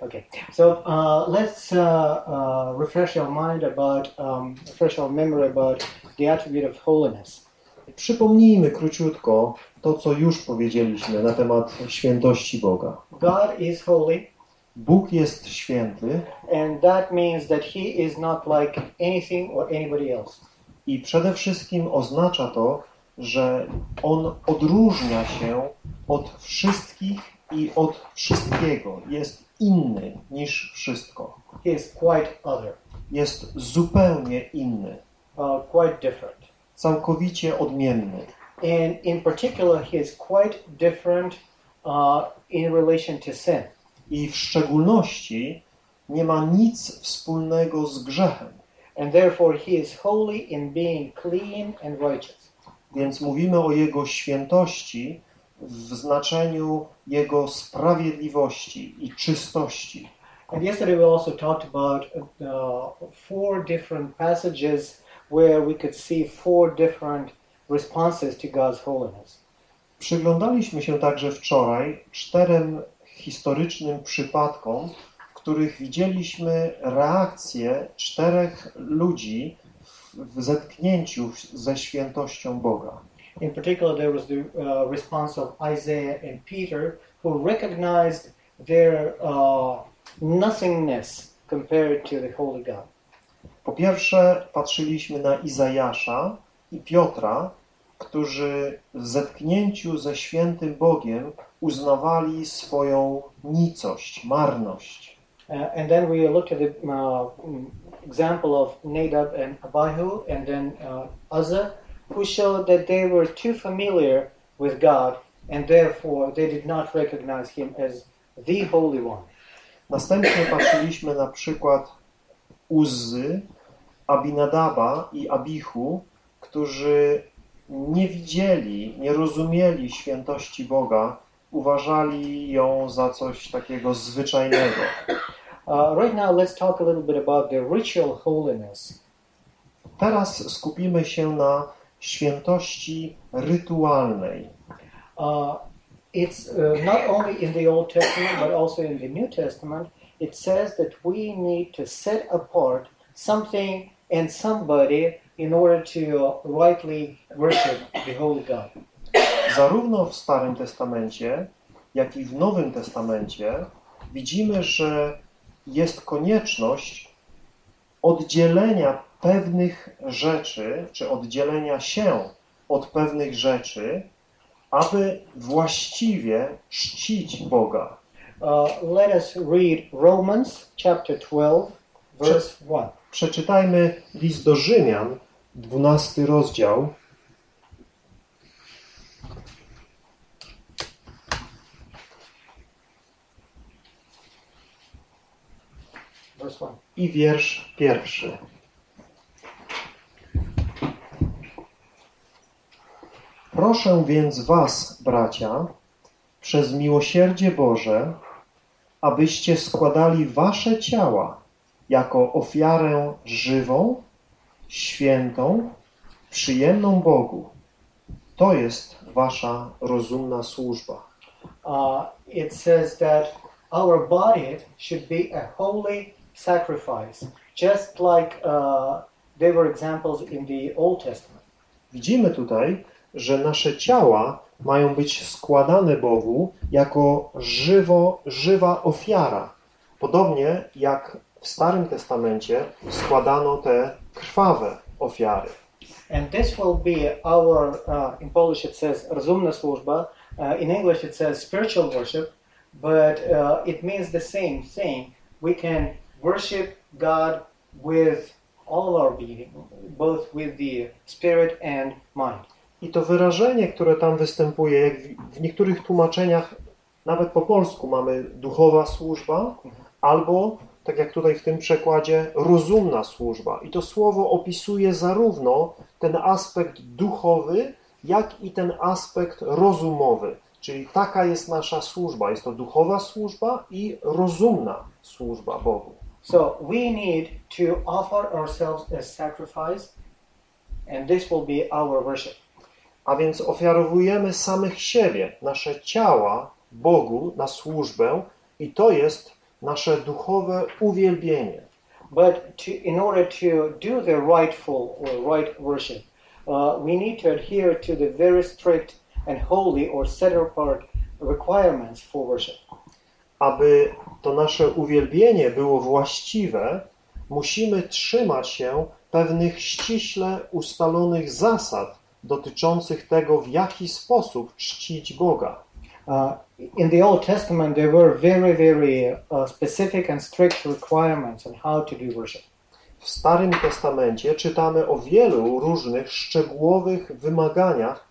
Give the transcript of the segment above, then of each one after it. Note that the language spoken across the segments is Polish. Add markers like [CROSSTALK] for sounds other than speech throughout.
Okay, so uh, let's uh, uh, refresh our mind about, um, refresh our memory about the attribute of holiness. Przypomnijmy króciutko to, co już powiedzieliśmy na temat świętości Boga. God is holy, Bóg jest święty and that means that He is not like anything or anybody else. i przede wszystkim oznacza to, że On odróżnia się od wszystkich i od wszystkiego. Jest inny niż wszystko. He is quite other, Jest zupełnie inny, uh, quite different. całkowicie odmienny. And in particular, He is quite different uh, in relation to sin. I w szczególności nie ma nic wspólnego z grzechem. And therefore, He is holy in being clean and righteous. Więc mówimy o Jego świętości w znaczeniu Jego sprawiedliwości i czystości. And yesterday we also talked about uh, four different passages where we could see four different responses to God's holiness. Przyglądaliśmy się także wczoraj czterem historycznym przypadkom, w których widzieliśmy reakcję czterech ludzi w zetknięciu ze świętością Boga. In particular, there was the uh, response of Isaiah and Peter, who recognized their uh, nothingness compared to the holy God. Po pierwsze, patrzyliśmy na Izajasza i Piotra, którzy w zetknięciu ze świętym Bogiem uznawali swoją nicość, marność. Uh, and then we looked at the uh, example of Nadab and Abihu, and then uh, Uzzah, who showed that they were too familiar with God, and therefore they did not recognize Him as the Holy One. Następnie patrzyliśmy na przykład Uzzy, Abinadaba i Abichu, którzy nie widzieli, nie rozumieli świętości Boga, uważali ją za coś takiego zwyczajnego. Uh, right now, let's talk a little bit about the ritual holiness. Teraz skupimy się na świętości rytualnej. Uh, it's uh, not only in the Old Testament, but also in the New Testament. It says that we need to set apart something and somebody in order to rightly worship the Holy God. Zarówno w Starym Testamencie, jak i w Nowym Testamencie widzimy, że jest konieczność oddzielenia pewnych rzeczy, czy oddzielenia się od pewnych rzeczy, aby właściwie czcić Boga. Uh, let us read Romans chapter 12, verse 1. Przeczytajmy list do Rzymian, 12 rozdział, Verse 1. i wiersz pierwszy. Proszę więc was, bracia, przez miłosierdzie Boże, abyście składali wasze ciała jako ofiarę żywą, świętą, przyjemną Bogu. To jest wasza rozumna służba. Uh, it says that our body should be a holy sacrifice, just like uh, they were examples in the Old Testament. Widzimy tutaj, że nasze ciała mają być składane Bogu jako żywo, żywa ofiara. Podobnie jak w Starym Testamencie składano te krwawe ofiary. And this will be our, uh, in Polish it says rozumna służba, uh, in English it says spiritual worship, but uh, it means the same thing. We can worship God with all our being, both with the spirit and mind. I to wyrażenie, które tam występuje, jak w- niektórych tłumaczeniach, nawet po polsku mamy duchowa służba, albo, tak jak tutaj w tym przekładzie, rozumna służba. I to słowo opisuje zarówno ten aspekt duchowy, jak i ten aspekt rozumowy. Czyli taka jest nasza służba. Jest to duchowa służba i rozumna służba Bogu. So we need to offer ourselves as sacrifice, and this will be our worship. A więc ofiarowujemy samych siebie, nasze ciała Bogu na służbę i to jest nasze duchowe uwielbienie. But to, in order to do the rightful or right worship, uh, we need to adhere to the very strict and holy or set apart requirements for worship. Aby to nasze uwielbienie było właściwe, musimy trzymać się pewnych ściśle ustalonych zasad dotyczących tego, w jaki sposób czcić Boga. Uh, in the Old Testament, there were very, very uh, specific and strict requirements on how to do worship. W Starym Testamencie czytamy o wielu różnych szczegółowych wymaganiach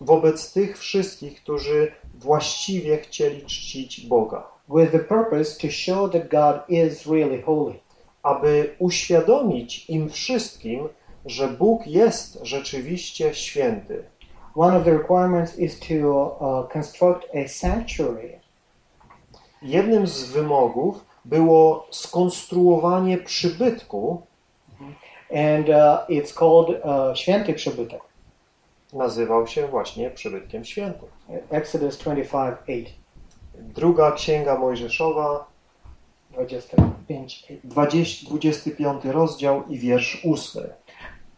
wobec tych wszystkich, którzy właściwie chcieli czcić Boga. with the purpose to show that God is really holy. aby uświadomić im wszystkim, że Bóg jest rzeczywiście święty. One of the requirements is to uh, construct a sanctuary. Jednym z wymogów było skonstruowanie przybytku, And uh, it's called uh, święty przybytek. nazywał się właśnie przybytkiem świętym. Exodus 25:8. Druga Księga Mojżeszowa, 25. 20, 25 rozdział i wiersz 8.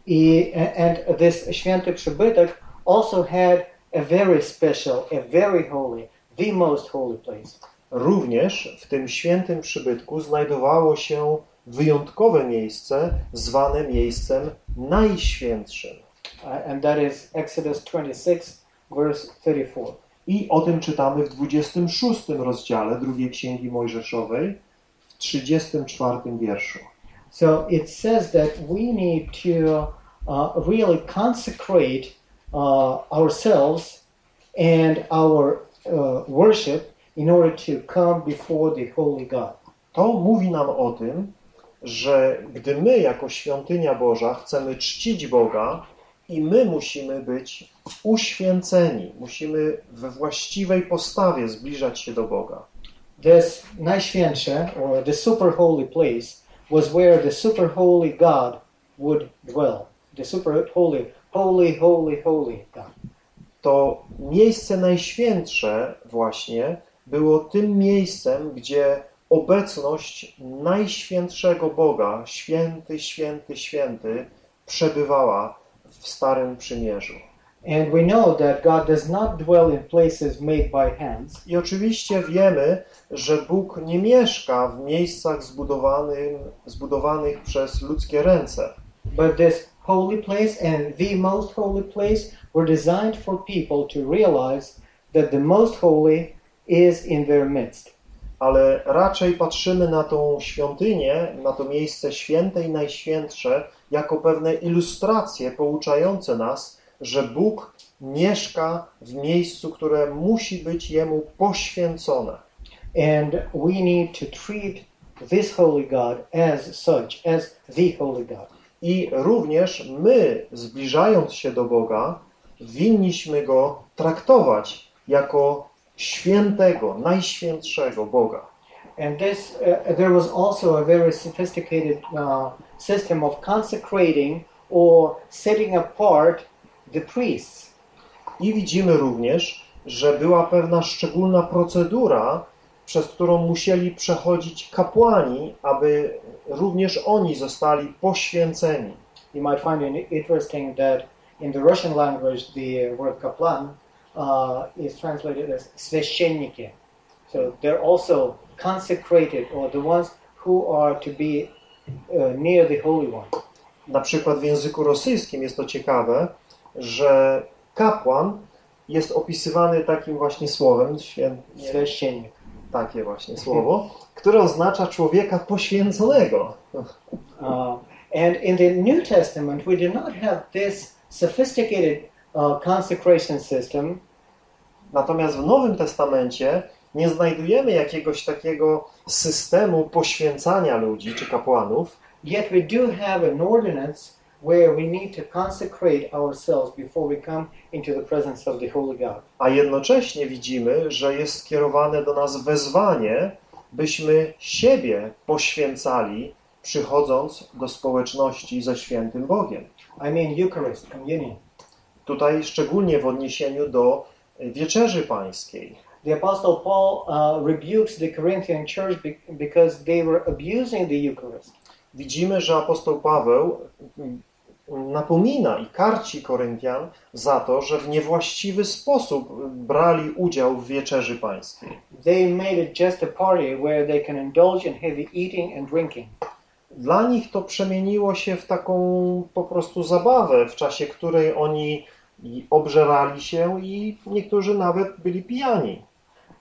I, and this święty przybytek also had a very special, a very holy, the most holy place. Również w tym świętym przybytku znajdowało się wyjątkowe miejsce, zwane miejscem najświętszym. Uh, and that is Exodus 26, verse 34. I o tym czytamy w 26 rozdziale drugiej Księgi Mojżeszowej, w 34 wierszu. So it says that we need to uh, really consecrate uh, ourselves and our uh, worship in order to come before the holy God. To mówi nam o tym, że gdy my jako świątynia Boża chcemy czcić Boga i my musimy być uświęceni, musimy we właściwej postawie zbliżać się do Boga. This najświętsze, or the super holy place, was where the super holy God would dwell. The super holy, holy, holy, holy God. To miejsce najświętsze właśnie było tym miejscem, gdzie obecność Najświętszego Boga, święty, święty, święty, przebywała w Starym Przymierzu. And we know that God does not dwell in places made by hands, I oczywiście wiemy, że Bóg nie mieszka w miejscach zbudowanym, zbudowanych przez ludzkie ręce, but this holy place and the most holy place were designed for people to realize that the most holy is in their midst. ale raczej patrzymy na tą świątynię, na to miejsce święte i najświętsze, jako pewne ilustracje pouczające nas, że Bóg mieszka w miejscu, które musi być Jemu poświęcone. And we need to treat this holy God as such, as the holy God. I również my, zbliżając się do Boga, winniśmy Go traktować jako świętego, najświętszego Boga. And this, uh, there was also a very sophisticated uh, system of consecrating or setting apart the priests. I widzimy również, że była pewna szczególna procedura, przez którą musieli przechodzić kapłani, aby również oni zostali poświęceni. You might find it interesting that in the Russian language, the word kaplan uh, is translated as священники. So they're also consecrated, or the ones who are to be uh, near the Holy One. Na przykład w języku rosyjskim jest to ciekawe, że kapłan jest opisywany takim właśnie słowem, święcieniek, takie właśnie mhm. słowo, które oznacza człowieka poświęconego. [LAUGHS] Uh, and in the New Testament we do not have this sophisticated uh, consecration system. Natomiast w Nowym Testamencie nie znajdujemy jakiegoś takiego systemu poświęcania ludzi czy kapłanów. Yet we do have an ordinance where we need to consecrate ourselves before we come into the presence of the Holy God. a jednocześnie widzimy, że jest skierowane do nas wezwanie, byśmy siebie poświęcali, przychodząc do społeczności ze świętym Bogiem. I mean Eucharist, communion. Tutaj szczególnie w odniesieniu do wieczerzy pańskiej. the Apostle Paul uh, rebukes the Corinthian church be- because they were abusing the Eucharist. Widzimy, że apostoł Paweł napomina i karci Koryntian za to, że w niewłaściwy sposób brali udział w wieczerzy pańskiej. They made it just a party where they can indulge in heavy eating and drinking. Dla nich to przemieniło się w taką po prostu zabawę, w czasie której oni obżerali się i niektórzy nawet byli pijani.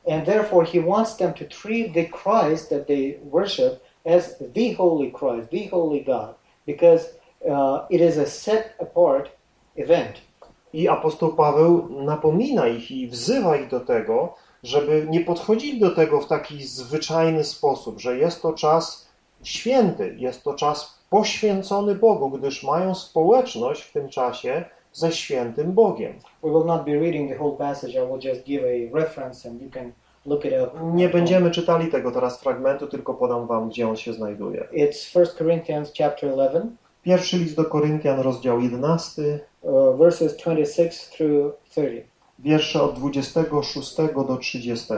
And therefore, he wants them to treat the Christ that they worship as the Holy Christ, the Holy God, because it is a set apart event. I apostoł Paweł napomina ich i wzywa ich do tego, żeby nie podchodzili do tego w taki zwyczajny sposób, że jest to czas święty, jest to czas poświęcony Bogu, gdyż mają społeczność w tym czasie ze świętym Bogiem. Nie będziemy czytali tego teraz fragmentu, tylko podam wam, gdzie on się znajduje. It's 1 Corinthians chapter 11, Pierwszy list do Koryntian, rozdział 11, uh, verses 26 through 30. wiersze od 26 do 30.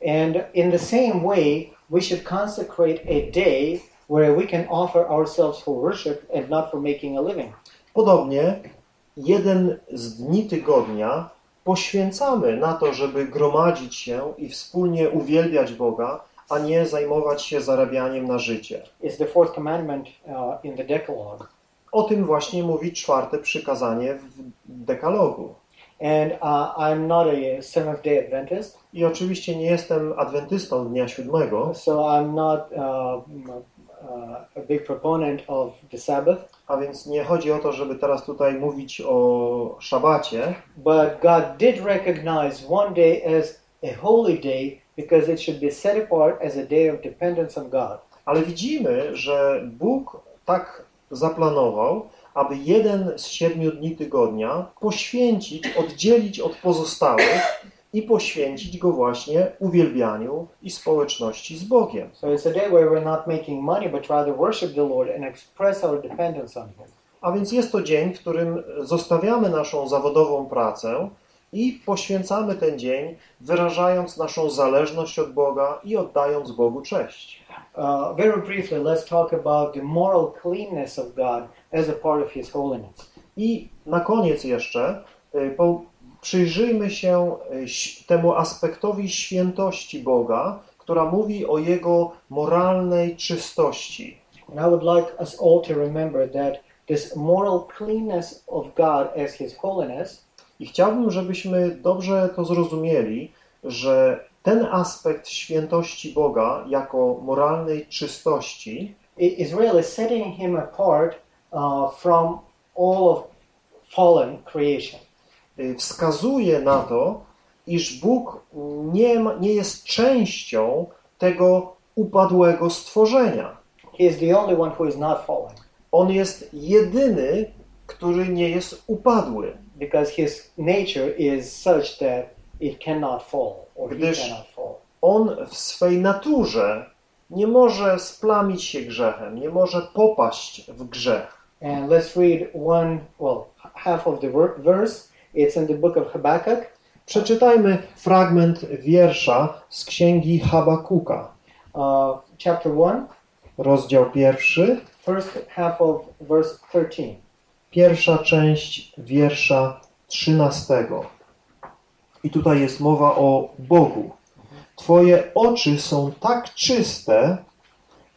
And in the same way, we should consecrate a day where we can offer ourselves for worship and not for making a living. Podobnie jeden z dni tygodnia poświęcamy na to, żeby gromadzić się i wspólnie uwielbiać Boga, a nie zajmować się zarabianiem na życie. It's the fourth commandment uh, in the Decalogue. O tym właśnie mówi czwarte przykazanie w dekalogu. And uh, I'm not a Seventh day Adventist, I oczywiście nie jestem adwentystą dnia siódmego, so I'm not uh, uh, a big proponent of the Sabbath. a więc nie chodzi o to, żeby teraz tutaj mówić o szabacie, But God did recognize one day as a holy day because it should be set apart as a day of dependence on God. ale widzimy, że Bóg tak zaplanował, aby jeden z siedmiu dni tygodnia poświęcić, oddzielić od pozostałych i poświęcić go właśnie uwielbianiu i społeczności z Bogiem. So it's a day where we're not making money, but rather worship the Lord and express our dependence on Him. A więc jest to dzień, w którym zostawiamy naszą zawodową pracę i poświęcamy ten dzień, wyrażając naszą zależność od Boga i oddając Bogu cześć. Uh, very briefly, let's talk about the moral cleanness of God as a part of His holiness. I na koniec jeszcze y, po, przyjrzyjmy się y, temu aspektowi świętości Boga, która mówi o Jego moralnej czystości. And I would like us all to remember that this moral cleanness of God as His holiness I chciałbym, żebyśmy dobrze to zrozumieli, że ten aspekt świętości Boga jako moralnej czystości i- is really setting Him apart uh, from all of fallen creation. y, wskazuje na to, iż Bóg nie, ma, nie jest częścią tego upadłego stworzenia. He is the only one who is not fallen On jest jedyny, który nie jest upadły, because His nature is such that it cannot fall or He Gdyż- cannot fall. On w swej naturze nie może splamić się grzechem, nie może popaść w grzech. And let's read one, well, half of the ver- verse. It's in the book of Habakkuk, Przeczytajmy fragment wiersza z księgi Habakuka, uh, chapter 1, rozdział pierwszy, first half of verse 13. pierwsza część wiersza trzynastego. I tutaj jest mowa o Bogu. Twoje oczy są tak czyste,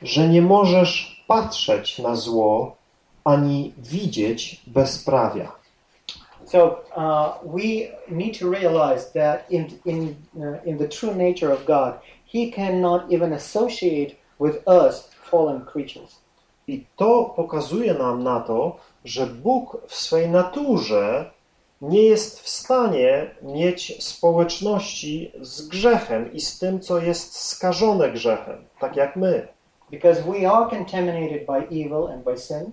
że nie możesz patrzeć na zło, ani widzieć bezprawia. So uh, we need to realize that in in uh, in the true nature of God, He cannot even associate with us, fallen creatures. I to pokazuje nam na to, że Bóg w swej naturze nie jest w stanie mieć społeczności z grzechem i z tym, co jest skażone grzechem, tak jak my. Because we are contaminated by evil and by sin,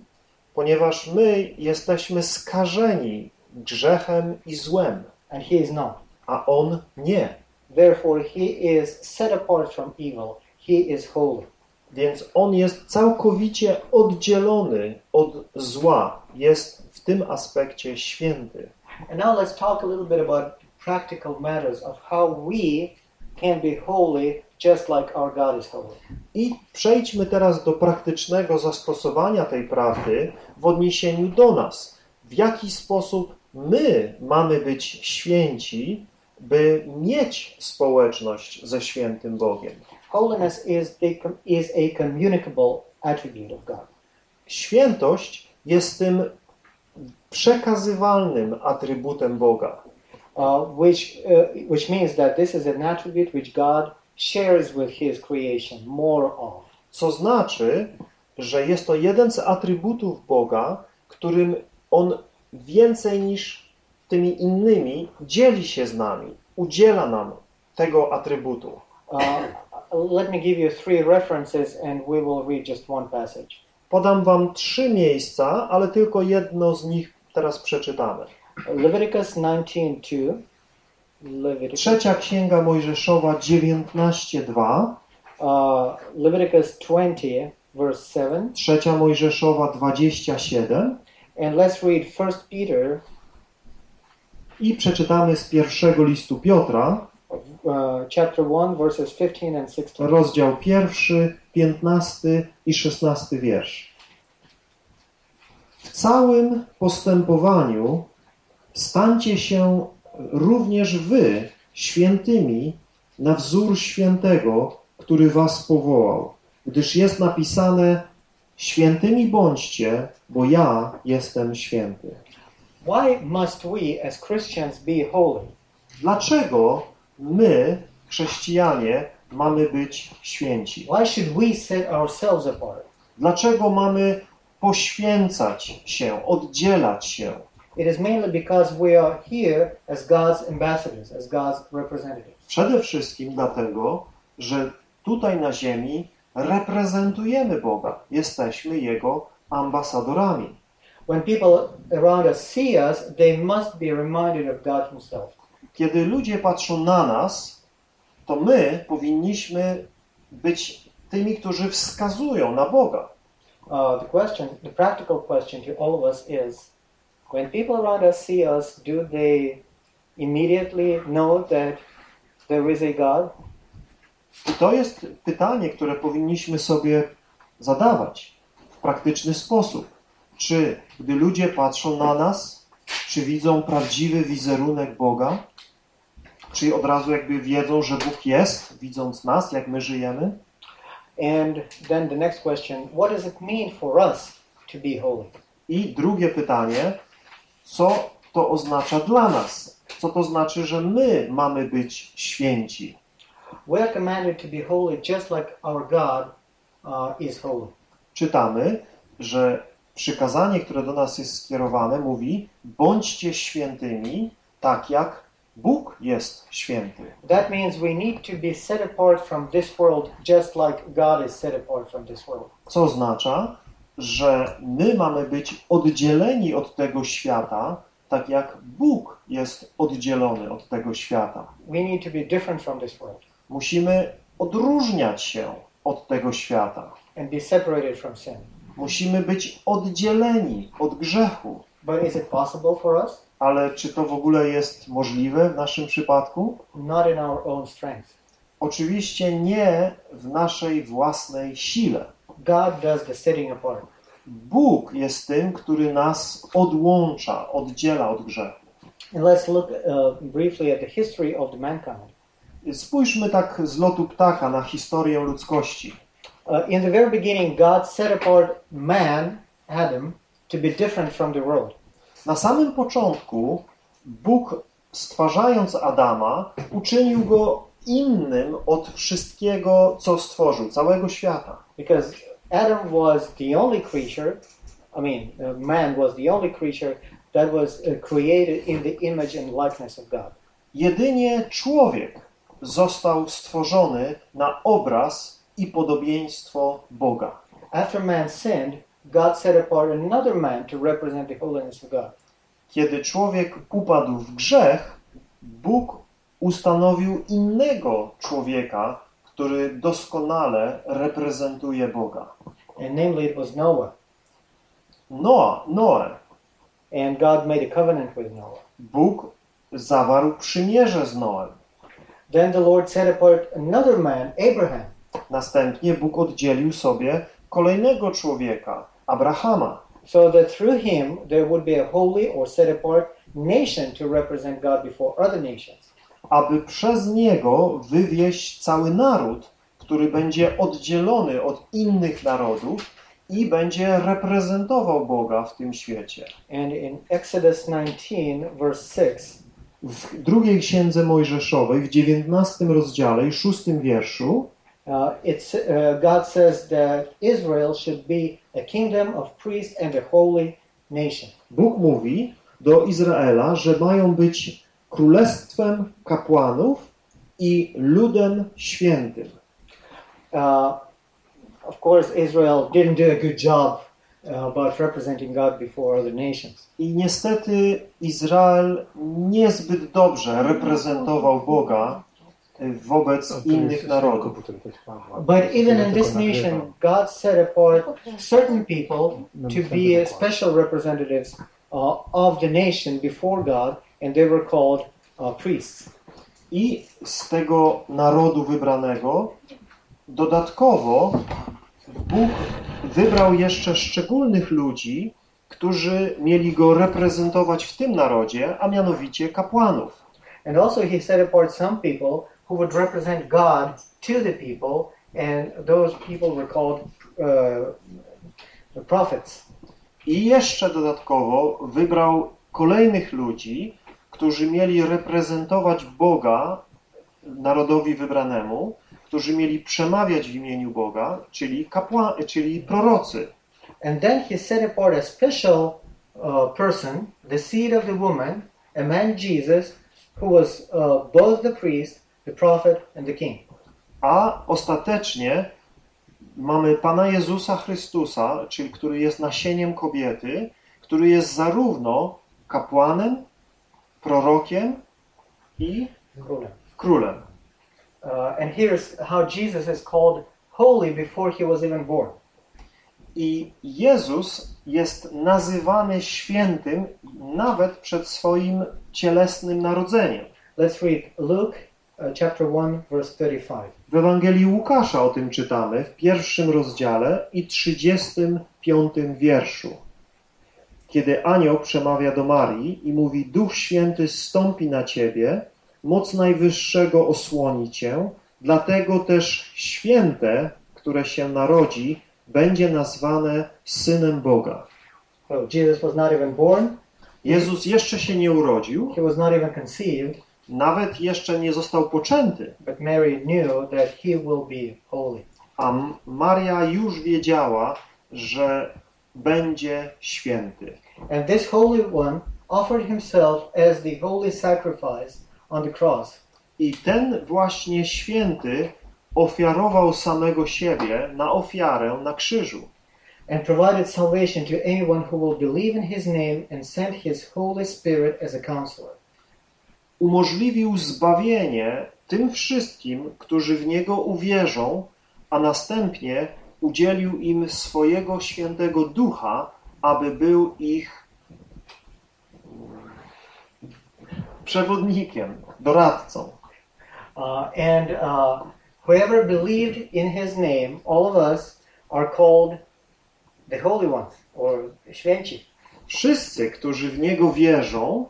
Ponieważ my jesteśmy skażeni grzechem i złem, and He is not. a On nie. Therefore, He is set apart from evil. He is holy. Więc On jest całkowicie oddzielony od zła, jest w tym aspekcie święty. And now let's talk a little bit about practical matters of how we can be holy just like our God is holy. I przejdźmy teraz do praktycznego zastosowania tej prawdy w odniesieniu do nas. W jaki sposób my mamy być święci, by mieć społeczność ze świętym Bogiem. Holiness is, the, is a communicable attribute of God. Świętość jest tym przekazywalnym atrybutem Boga. uh, which uh, which means that this is an attribute which God shares with His creation more of. Co znaczy, że jest to jeden z atrybutów Boga, którym On więcej niż tymi innymi dzieli się z nami, udziela nam tego atrybutu. Uh, let me give you three references, and we will read just one passage. Podam wam trzy miejsca, ale tylko jedno z nich teraz przeczytamy. Leviticus 19:2. Leviticus, Trzecia Księga Mojżeszowa 19:2, uh, Leviticus 20, verse 7, Trzecia Mojżeszowa 27 and let's read First Peter i przeczytamy z pierwszego listu Piotra, chapter 1, verses 15 and 16. rozdział pierwszy, 15 i 16 wiersz. W całym postępowaniu stańcie się również wy świętymi na wzór świętego, który was powołał, gdyż jest napisane świętymi bądźcie, bo ja jestem święty. Why must we, as Christians, be holy? Dlaczego my, chrześcijanie, mamy być święci? Why should we set ourselves apart? Dlaczego mamy poświęcać się, oddzielać się? It is mainly because we are here as God's ambassadors, as God's representatives. Przede wszystkim dlatego, że tutaj na ziemi reprezentujemy Boga. Jesteśmy Jego ambasadorami. When people around us see us, they must be reminded of God Himself. Kiedy ludzie patrzą na nas, to my powinniśmy być tymi, którzy wskazują na Boga. Uh, the question, the practical question to all of us is when people around us see us, do they immediately know that there is a God? I to jest pytanie, które powinniśmy sobie zadawać w praktyczny sposób. Czy gdy ludzie patrzą na nas, czy widzą prawdziwy wizerunek Boga? Czy od razu jakby wiedzą, że Bóg jest, widząc nas, jak my żyjemy? And then the next question what does it mean for us to be holy? I drugie pytanie, co to oznacza dla nas? Co to znaczy, że my mamy być święci? We are commanded to be holy just like our God uh, is holy. Czytamy, że przykazanie, które do nas jest skierowane, mówi: bądźcie świętymi, tak jak Bóg jest święty. That means we need to be set apart from this world just like God is set apart from this world. Co oznacza, że my mamy być oddzieleni od tego świata, tak jak Bóg jest oddzielony od tego świata. We need to be different from this world Musimy odróżniać się od tego świata. and be separated from sin. Musimy być oddzieleni od grzechu. But is it possible for us? Ale czy to w ogóle jest możliwe w naszym przypadku? Not in our own strength. Oczywiście nie w naszej własnej sile. God does the setting apart. Bóg jest tym, który nas odłącza, oddziela od grzechu. And let's look uh, briefly at the history of the mankind. Spójrzmy tak z lotu ptaka na historię ludzkości. Uh, in the very beginning, God set apart man, Adam, to be different from the world. Na samym początku Bóg, stwarzając Adama, uczynił go innym od wszystkiego, co stworzył, całego świata. Because Adam was the only creature, I mean, uh, man was the only creature that was uh, created in the image and likeness of God. Jedynie człowiek został stworzony na obraz i podobieństwo Boga. After man sinned, God set apart another man to represent the holiness of God. Kiedy człowiek upadł w grzech, Bóg ustanowił innego człowieka, który doskonale reprezentuje Boga. And namely, it was Noah. Noa, Noe. And God made a covenant with Noah. Bóg zawarł przymierze z Noem. Then the Lord set apart another man, Abraham, Następnie Bóg oddzielił sobie kolejnego człowieka, Abrahama, so that through him there would be a holy or set apart nation to represent God before other nations. aby przez niego wywieźć cały naród, który będzie oddzielony od innych narodów i będzie reprezentował Boga w tym świecie. And in Exodus 19, verse 6, W drugiej księdze Mojżeszowej, w 19 rozdziale i 6 wierszu, uh, it's, uh, God says that Israel should be a kingdom of priests and a holy nation. Bóg mówi do Izraela, że mają być królestwem kapłanów i ludem świętym. Uh, of course, Israel didn't do a good job uh, about representing God before other nations. I niestety Izrael niezbyt dobrze reprezentował Boga wobec innych narodów. But even in this nation, God set apart certain people to be special representatives uh, of the nation before God, and they were called uh, priests. I z tego narodu wybranego dodatkowo Bóg wybrał jeszcze szczególnych ludzi, którzy mieli go reprezentować w tym narodzie, a mianowicie kapłanów. And also, He set apart some people who would represent God to the people, and those people were called uh, prophets. I jeszcze dodatkowo wybrał kolejnych ludzi, którzy mieli reprezentować Boga narodowi wybranemu, którzy mieli przemawiać w imieniu Boga, czyli kapła, czyli prorocy. And then He set apart a special uh, person, the seed of the woman, a man Jesus, who was uh, both the priest, the prophet, and the king. A ostatecznie mamy Pana Jezusa Chrystusa, czyli który jest nasieniem kobiety, który jest zarówno kapłanem, prorokiem i królem. Uh, and here's how Jesus is called holy before he was even born. I Jezus jest nazywany świętym nawet przed swoim cielesnym narodzeniem. Let's read Luke chapter 1, verse 35. W Ewangelii Łukasza o tym czytamy w pierwszym rozdziale i 35 wierszu. Kiedy anioł przemawia do Marii i mówi: Duch Święty stąpi na ciebie, moc Najwyższego osłoni cię, dlatego też święte, które się narodzi, będzie nazwane synem Boga. So Jesus was not even born, Jezus jeszcze się nie urodził, he was not even conceived, nawet jeszcze nie został poczęty, but Mary knew that he will be holy. a Maria już wiedziała, że będzie święty. And this holy one offered himself as the holy sacrifice on the cross. I ten właśnie święty ofiarował samego siebie na ofiarę na krzyżu. and provided salvation to anyone who will believe in his name and send his Holy Spirit as a counselor. Umożliwił zbawienie tym wszystkim, którzy w Niego uwierzą, a następnie udzielił im swojego świętego ducha, aby był ich przewodnikiem, doradcą. Uh, and uh, whoever believed in his name, all of us are called the holy ones or święci. Wszyscy, którzy w Niego wierzą,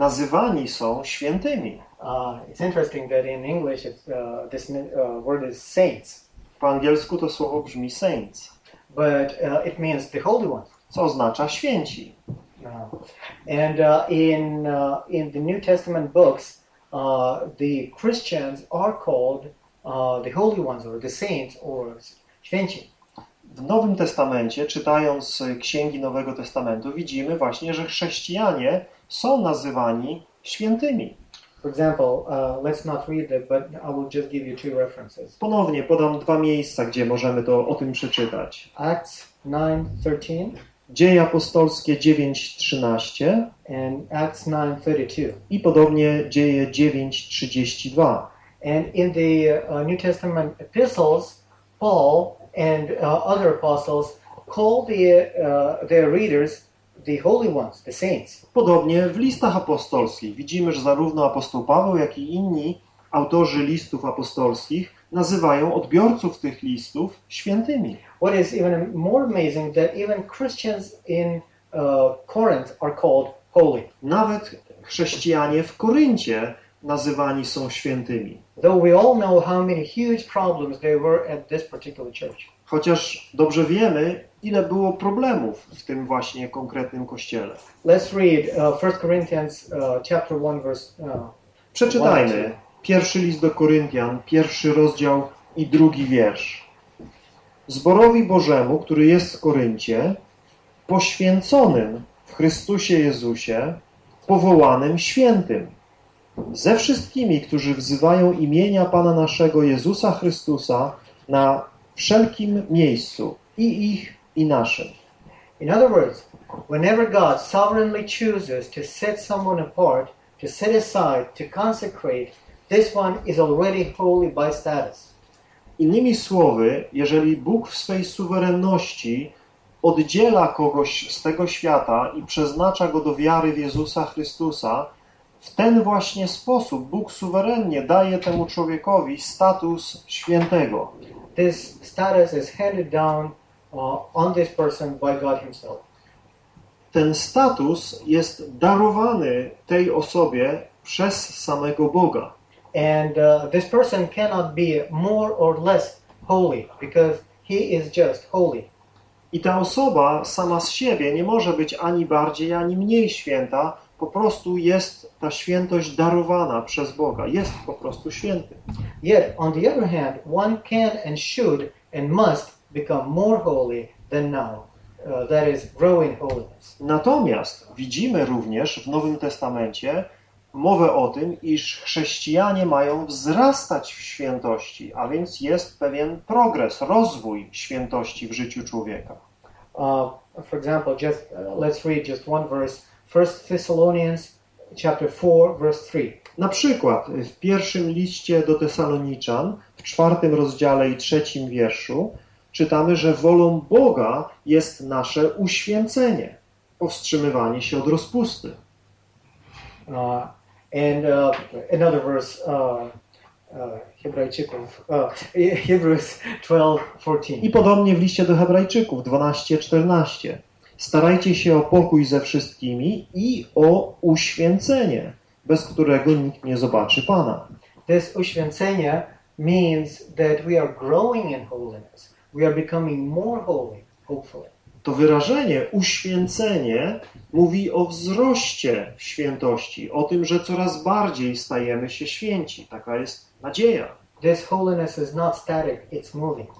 nazywani są świętymi. Uh, it's interesting that in English uh, this uh, word is saints, Po angielsku to słowo brzmi saints, but uh, it means the holy ones. co oznacza święci. Uh, and uh, in in the New Testament books, the Christians are called the holy ones or the saints or święci. W Nowym Testamencie, czytając księgi Nowego Testamentu, widzimy właśnie, że chrześcijanie są nazywani świętymi. For example, uh, let's not read it, but I will just give you two references. Ponownie podam dwa miejsca, gdzie możemy to o tym przeczytać. Acts 9:13 Dzieje apostolskie 9:13 and Acts 9:32. i podobnie Dzieje 9:32. And in the uh, New Testament epistles, Paul and uh, other apostles call the uh, their readers the holy ones, the saints. Podobnie w listach apostolskich widzimy, że zarówno apostoł Paweł, jak i inni autorzy listów apostolskich nazywają odbiorców tych listów świętymi. What is even more amazing that even Christians in uh, Corinth are called holy. Nawet chrześcijanie w Koryncie nazywani są świętymi. Though we all know how many huge problems there were at this particular church. Chociaż dobrze wiemy, ile było problemów w tym właśnie konkretnym kościele. Let's read uh, 1 Corinthians uh, chapter 1 verse uh, Przeczytajmy pierwszy list do Koryntian, pierwszy rozdział i drugi wiersz. Zborowi Bożemu, który jest w Koryncie, poświęconym w Chrystusie Jezusie, powołanym świętym, ze wszystkimi, którzy wzywają imienia Pana naszego Jezusa Chrystusa na wszelkim miejscu, i ich, i naszym. In other words, whenever God sovereignly chooses to set someone apart, to set aside, to consecrate, this one is already holy by status. Innymi słowy, jeżeli Bóg w swej suwerenności oddziela kogoś z tego świata i przeznacza go do wiary w Jezusa Chrystusa, w ten właśnie sposób Bóg suwerennie daje temu człowiekowi status świętego. This status is handed down uh, on this person by God Himself. Ten status jest darowany tej osobie przez samego Boga. And uh, this person cannot be more or less holy because he is just holy. I ta osoba sama z siebie nie może być ani bardziej, ani mniej święta, po prostu jest ta świętość darowana przez Boga. Jest po prostu święty. Yet, on the other hand, one can and should and must become more holy than now. Uh, that is, grow in holiness. Natomiast widzimy również w Nowym Testamencie mowę o tym, iż chrześcijanie mają wzrastać w świętości, a więc jest pewien progres, rozwój świętości w życiu człowieka. Uh, for example, just uh, let's read just one verse. First Thessalonians chapter 4, verse 3. Na przykład w pierwszym liście do Tesaloniczan, w czwartym rozdziale i trzecim wierszu, czytamy, że wolą Boga jest nasze uświęcenie, powstrzymywanie się od rozpusty. Uh, and uh, another verse, uh, uh, Hebrajczyków, uh, [LAUGHS] Hebrews 12, 14. I podobnie w liście do Hebrajczyków 12-14. Starajcie się o pokój ze wszystkimi i o uświęcenie, bez którego nikt nie zobaczy Pana. This uświęcenie means that we are growing in holiness. We are becoming more holy, hopefully. To wyrażenie uświęcenie mówi o wzroście w świętości, o tym, że coraz bardziej stajemy się święci. Taka jest nadzieja. This holiness is not static, it's moving.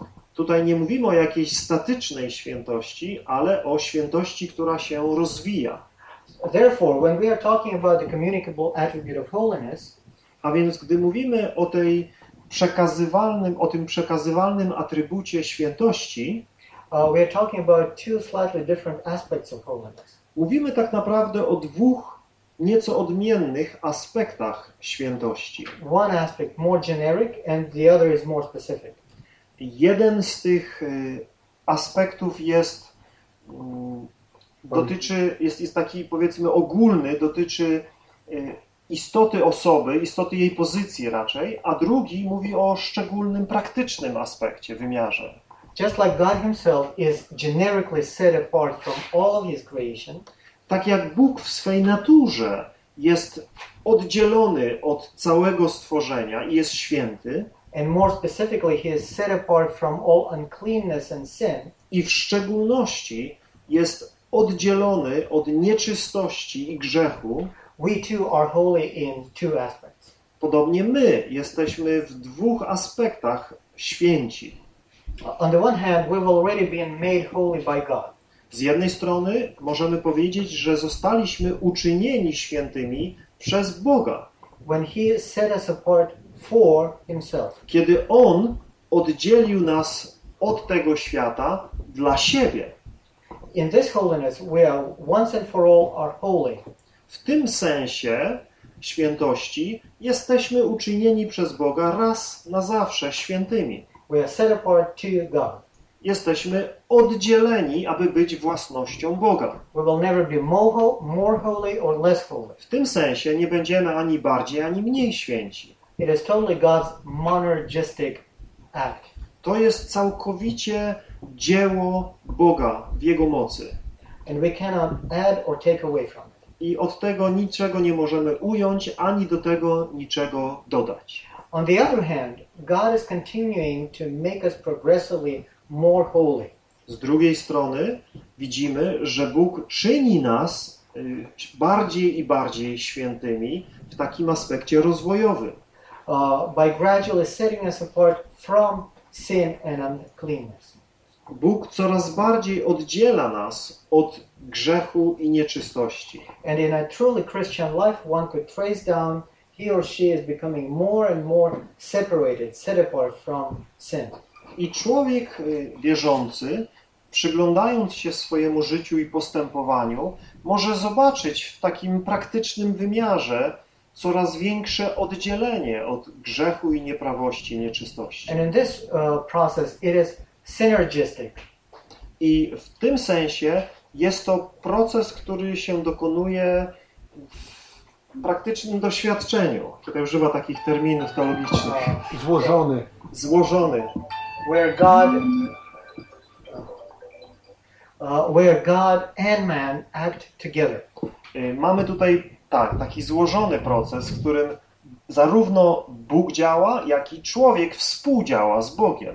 Tutaj nie mówimy o jakiejś statycznej świętości, ale o świętości, która się rozwija. Therefore, when we are talking about the communicable attribute of holiness, A więc gdy mówimy o tej przekazywalnym, o tym przekazywalnym atrybucie świętości, uh, we are talking about two slightly different aspects of holiness. mówimy tak naprawdę o dwóch nieco odmiennych aspektach świętości. One aspect more generic, and the other is more specific. Jeden z tych y, aspektów jest mm, dotyczy, jest, jest taki powiedzmy ogólny, dotyczy y, istoty osoby, istoty jej pozycji raczej, a drugi mówi o szczególnym, praktycznym aspekcie, wymiarze. Just like God Himself is generically set apart from all of His creation, Tak jak Bóg w swej naturze jest oddzielony od całego stworzenia i jest święty, and more specifically, He is set apart from all uncleanness and sin, i w szczególności jest oddzielony od nieczystości i grzechu, we too are holy in two aspects. podobnie my jesteśmy w dwóch aspektach święci. On the one hand, we've already been made holy by God. Z jednej strony możemy powiedzieć, że zostaliśmy uczynieni świętymi przez Boga, when He set us apart for Himself. kiedy On oddzielił nas od tego świata dla siebie. In this holiness, we are once and for all are holy. W tym sensie świętości jesteśmy uczynieni przez Boga raz na zawsze świętymi. We are set apart to God. jesteśmy oddzieleni, aby być własnością Boga. We will never be more, ho- more holy or less holy. W tym sensie nie będziemy ani bardziej, ani mniej święci. It is totally God's monergistic act. To jest całkowicie dzieło Boga w Jego mocy. And we cannot add or take away from it. I od tego niczego nie możemy ująć, ani do tego niczego dodać. On the other hand, God is continuing to make us progressively more holy. Z drugiej strony widzimy, że Bóg czyni nas y, bardziej i bardziej świętymi w takim aspekcie rozwojowym. Uh, by gradually setting us apart from sin and uncleanness. Bóg coraz bardziej oddziela nas od grzechu i nieczystości. And in a truly Christian life, one could trace down he or she is becoming more and more separated, set apart from sin. I człowiek y, wierzący, przyglądając się swojemu życiu i postępowaniu, może zobaczyć w takim praktycznym wymiarze coraz większe oddzielenie od grzechu i nieprawości, nieczystości. And in this uh, process, it is synergistic. I w tym sensie jest to proces, który się dokonuje w praktycznym doświadczeniu. Tutaj używa takich terminów teologicznych. Uh, Złożony. Złożony, where God, uh, where God and man act together. Y, Mamy tutaj tak, taki złożony proces, w którym zarówno Bóg działa, jak i człowiek współdziała z Bogiem.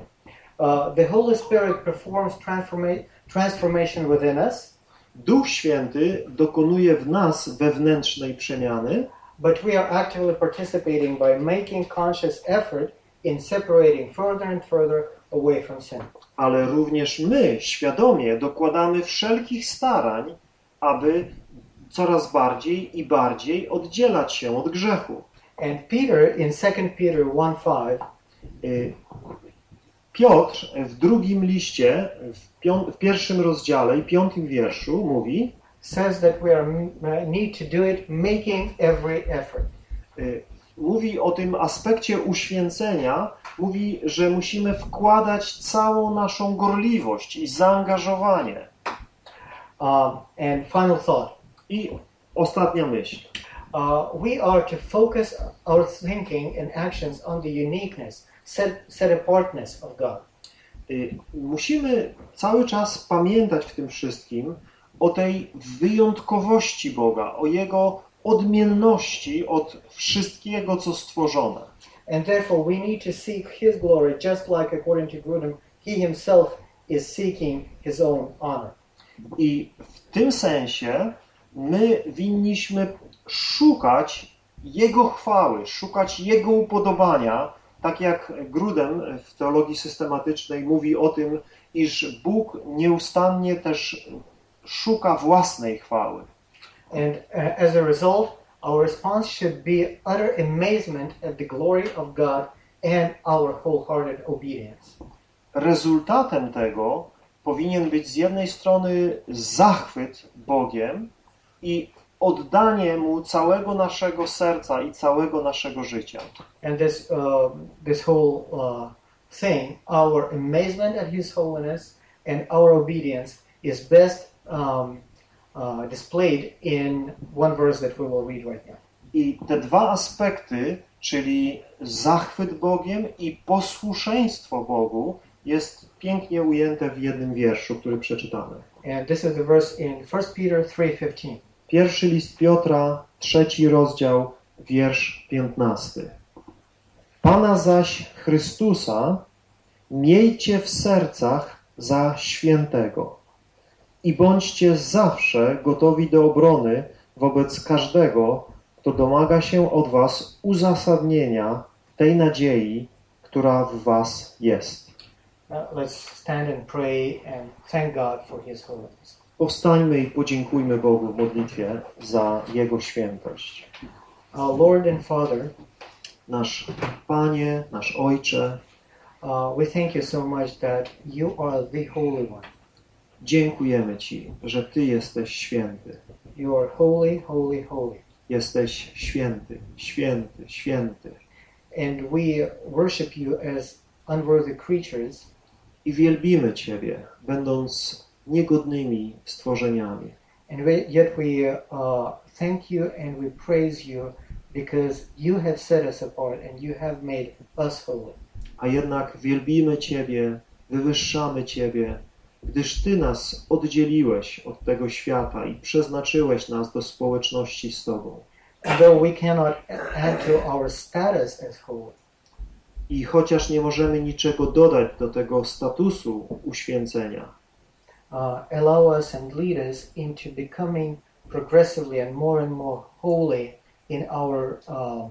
Uh, the Holy Spirit performs transforma- transformation within us, Duch Święty dokonuje w nas wewnętrznej przemiany, but we are actively participating by making conscious effort in separating further and further away from sin. ale również my świadomie dokładamy wszelkich starań, aby coraz bardziej i bardziej oddzielać się od grzechu. And Peter in 2 Peter 1 5 Y, Piotr w drugim liście, w, pią- w pierwszym rozdziale i piątym wierszu mówi, says that we are need to do it making every effort. y, mówi o tym aspekcie uświęcenia, mówi, że musimy wkładać całą naszą gorliwość i zaangażowanie. Um, and final thought. I ostatnia myśl. Uh, we are to focus our thinking and actions on the uniqueness, set, set apartness of God. Y, Musimy cały czas pamiętać w tym wszystkim o tej wyjątkowości Boga, o Jego odmienności od wszystkiego, co stworzone. And therefore, we need to seek His glory, just like according to Grudem, He Himself is seeking His own honor. I w tym sensie my winniśmy szukać Jego chwały, szukać Jego upodobania, tak jak Grudem w teologii systematycznej mówi o tym, iż Bóg nieustannie też szuka własnej chwały. And uh, as a result, our response should be utter amazement at the glory of God and our wholehearted obedience. Rezultatem tego powinien być z jednej strony zachwyt Bogiem i oddanie Mu całego naszego serca i całego naszego życia. And this, uh, this whole uh, thing, our amazement at His holiness and our obedience, is best um, uh, displayed in one verse that we will read right now. I te dwa aspekty, czyli zachwyt Bogiem i posłuszeństwo Bogu, jest pięknie ujęte w jednym wierszu, który przeczytamy. And this is the verse in 1 Peter 3:15. Pierwszy list Piotra, trzeci rozdział, wiersz piętnasty. Pana zaś Chrystusa miejcie w sercach za świętego i bądźcie zawsze gotowi do obrony wobec każdego, kto domaga się od was uzasadnienia tej nadziei, która w was jest. Uh, let's stand and pray and thank God for His holiness. Powstańmy i podziękujmy Bogu w modlitwie za Jego świętość. Our Lord and Father, Nasz Panie, nasz Ojcze, uh, we thank you so much that you are the Holy One. dziękujemy Ci, że Ty jesteś święty. You are holy, holy, holy. Jesteś święty, święty, święty. And we worship you as unworthy creatures i wielbimy Ciebie, będąc niegodnymi stworzeniami. And yet we uh, thank you and we praise you because you have set us apart and you have made us holy. A jednak wielbimy Ciebie, wywyższamy Ciebie, gdyż Ty nas oddzieliłeś od tego świata i przeznaczyłeś nas do społeczności z Tobą. And though we cannot add to our status as holy, I chociaż nie możemy niczego dodać do tego statusu uświęcenia, uh, allow us and lead us into becoming progressively and more and more holy in our uh,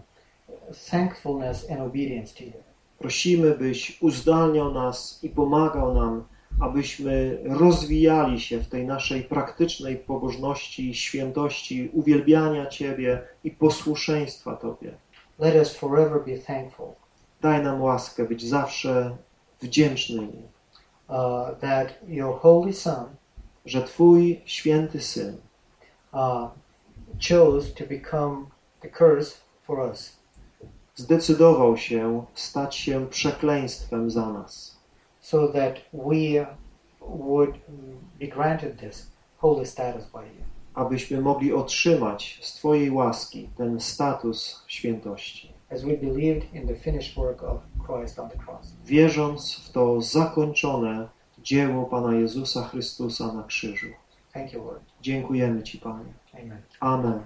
thankfulness and obedience to you. prosimy, byś uzdalniał nas i pomagał nam, abyśmy rozwijali się w tej naszej praktycznej pobożności, świętości, uwielbiania Ciebie i posłuszeństwa Tobie. Let us forever be thankful Daj nam łaskę być zawsze wdzięcznymi, uh, that your holy Son że Twój święty Syn uh, chose to become the curse for us. zdecydował się stać się przekleństwem za nas, so that we would be granted this holy status by you. abyśmy mogli otrzymać z Twojej łaski ten status świętości, As we believed in the finished work of Christ on the cross. wierząc w to zakończone dzieło Pana Jezusa Chrystusa na krzyżu. Thank you, Lord. Dziękujemy Ci, Panie. Amen. Amen.